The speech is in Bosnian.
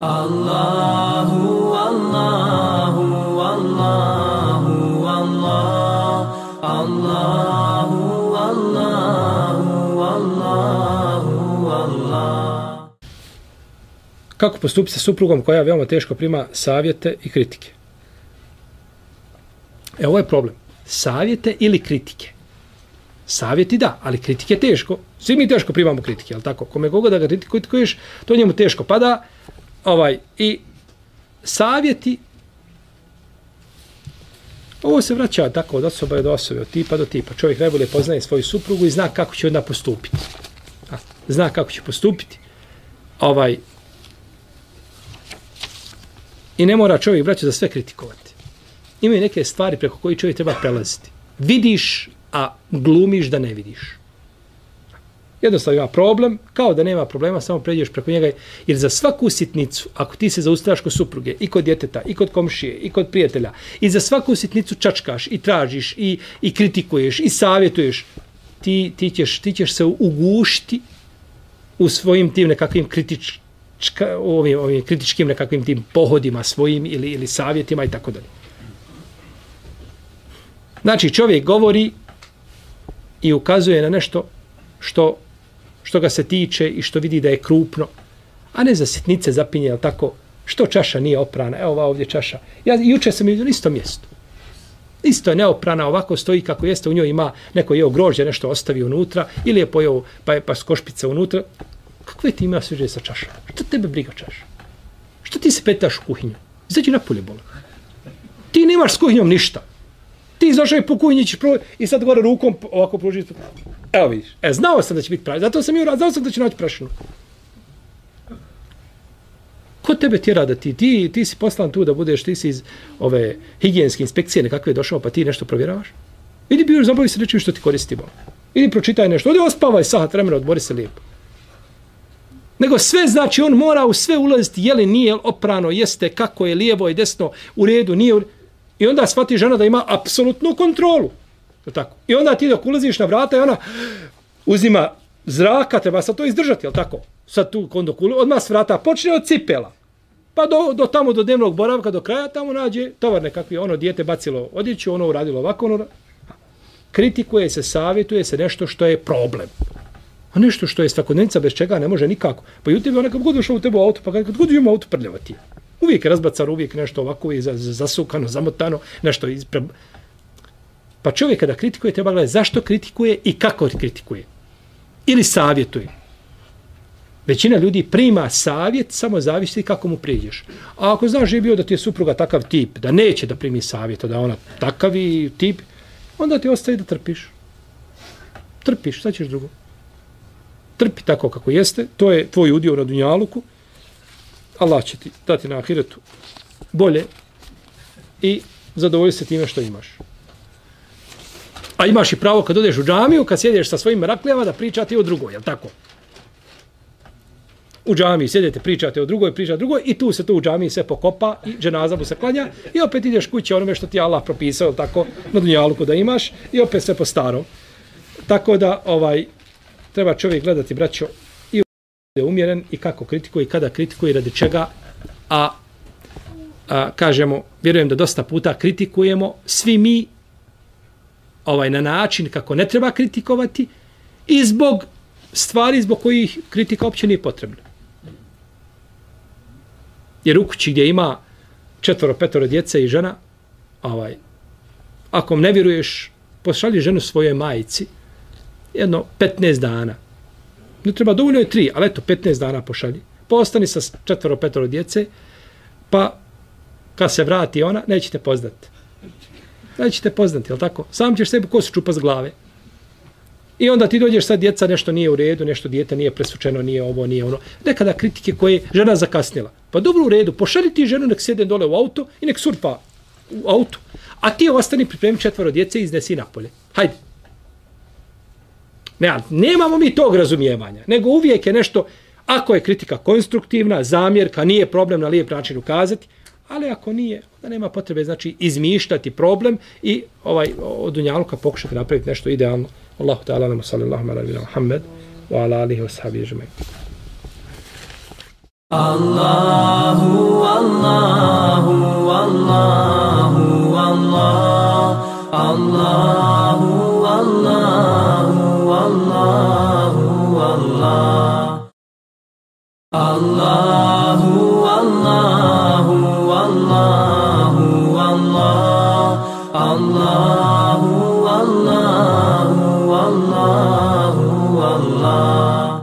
Allahu, Allahu, Allahu, Allah, Allahu, Allahu, Allahu, Allah. Kako postupiti sa suprugom koja veoma teško prima savjete i kritike? E, ovo je problem. Savjete ili kritike? Savjeti da, ali kritike teško. Svi mi teško primamo kritike, ali tako? Kome koga da ga kritikuješ, to njemu teško pada. Ovaj, I savjeti, ovo se vraća tako od osobe do osobe, od tipa do tipa. Čovjek najbolje poznaje svoju suprugu i zna kako će onda postupiti. A, zna kako će postupiti. Ovaj, I ne mora čovjek, braće, za sve kritikovati. Imaju neke stvari preko koje čovjek treba prelaziti. Vidiš, a glumiš da ne vidiš. Jednostavno ima problem, kao da nema problema, samo pređeš preko njega. Jer za svaku sitnicu, ako ti se zaustavljaš kod supruge, i kod djeteta, i kod komšije, i kod prijatelja, i za svaku sitnicu čačkaš, i tražiš, i, i kritikuješ, i savjetuješ, ti, ti, ćeš, ti ćeš se ugušiti u svojim tim nekakvim kritičkim ovim, ovim kritičkim nekakvim tim pohodima svojim ili, ili savjetima i tako dalje. Znači čovjek govori i ukazuje na nešto što, što ga se tiče i što vidi da je krupno, a ne za sitnice zapinje, jel tako, što čaša nije oprana, evo ova ovdje čaša. Ja juče sam vidio isto mjesto. Isto je neoprana, ovako stoji kako jeste, u njoj ima neko jeo grožđe, nešto ostavi unutra, ili je pojeo pa je pa skošpica unutra. Kakve ti ima sveđe sa čašom? Što tebe briga čaša? Što ti se petaš u kuhinju? Izađi napolje, bola. Ti nemaš s kuhinjom ništa. Ti izašao i po kuhinji ćeš pro... i sad gore rukom ovako pružiš. Evo vidiš. E, znao sam da će biti prašina. Zato sam i uradio, znao sam da će naći prašinu. Ko tebe tjera da ti, ti, ti si poslan tu da budeš, ti si iz ove higijenske inspekcije nekakve došao, pa ti nešto provjeravaš? Idi bi još zabavi se nečim što ti koristi, bola. Idi pročitaj nešto, odi ospavaj sahat vremena, odmori se lijepo. Nego sve znači on mora u sve ulaziti, je li nije oprano, jeste, kako je lijevo i desno, u redu, nije u I onda shvati žena da ima apsolutnu kontrolu. Je tako? I onda ti dok ulaziš na vrata i ona uzima zraka, treba sad to izdržati, je tako? Sad tu kod dok odmah s vrata počne od cipela. Pa do, do tamo, do dnevnog boravka, do kraja, tamo nađe tovar nekakvi, ono dijete bacilo odjeću, ono uradilo ovako, ono... Kritikuje se, savjetuje se nešto što je problem. A nešto što je svakodnevnica bez čega ne može nikako. Pa ju tebi onaka god ušao u tebu auto, pa kad god ima auto prljava ti je razbacan, uvijek nešto ovako je zasukano, zamotano, nešto ispre... Pa čovjek kada kritikuje, treba gledati zašto kritikuje i kako kritikuje. Ili savjetuje. Većina ljudi prima savjet, samo zavisi kako mu priđeš. A ako znaš je bio da ti je supruga takav tip, da neće da primi savjet, da ona takav tip, onda ti ostaje da trpiš. Trpiš, šta ćeš drugo? trpi tako kako jeste, to je tvoj udio na dunjaluku, Allah će ti dati na ahiretu bolje i zadovolji se time što imaš. A imaš i pravo kad odeš u džamiju, kad sjedeš sa svojim raklijama, da pričate o drugoj, jel tako? U džamiji sjedete, pričate o drugoj, pričate o drugoj i tu se to u džamiji sve pokopa i dženaza mu se klanja i opet ideš kući onome što ti Allah propisao, jel tako, na dunjaluku da imaš i opet sve po starom. Tako da, ovaj, treba čovjek gledati, braćo, bude je umjeren i kako kritikuje i kada kritikuje radi čega, a, a kažemo, vjerujem da dosta puta kritikujemo svi mi ovaj na način kako ne treba kritikovati i zbog stvari zbog kojih kritika uopće nije potrebna. Jer u kući gdje ima četvoro, petoro djece i žena, ovaj, ako ne vjeruješ, pošalji ženu svoje majici, jedno 15 dana. Ne treba, dovoljno je tri, ali eto, 15 dana pošalji. Pa ostani sa četvoro, petoro djece, pa kad se vrati ona, nećete poznati. Nećete poznati, je tako? Sam ćeš sebi kosu čupa s glave. I onda ti dođeš sad djeca, nešto nije u redu, nešto dijete nije presučeno, nije ovo, nije ono. Nekada kritike koje žena zakasnila. Pa dobro u redu, pošalji ti ženu, nek sjede dole u auto i nek surpa u auto. A ti ostani pripremi četvoro djece i iznesi napolje. Hajde, Ne, nemamo mi tog razumijevanja, nego uvijek je nešto, ako je kritika konstruktivna, zamjerka, nije problem na lijep način ukazati, ali ako nije, onda nema potrebe znači izmišljati problem i ovaj od Dunjaluka pokušati napraviti nešto idealno. Allahu ta'ala nam sallallahu ala nabina Muhammed wa ala alihi wa sahbihi žmej. Allahu, Allahu, Allahu, Allahu, Allahu, Allahu, Allah.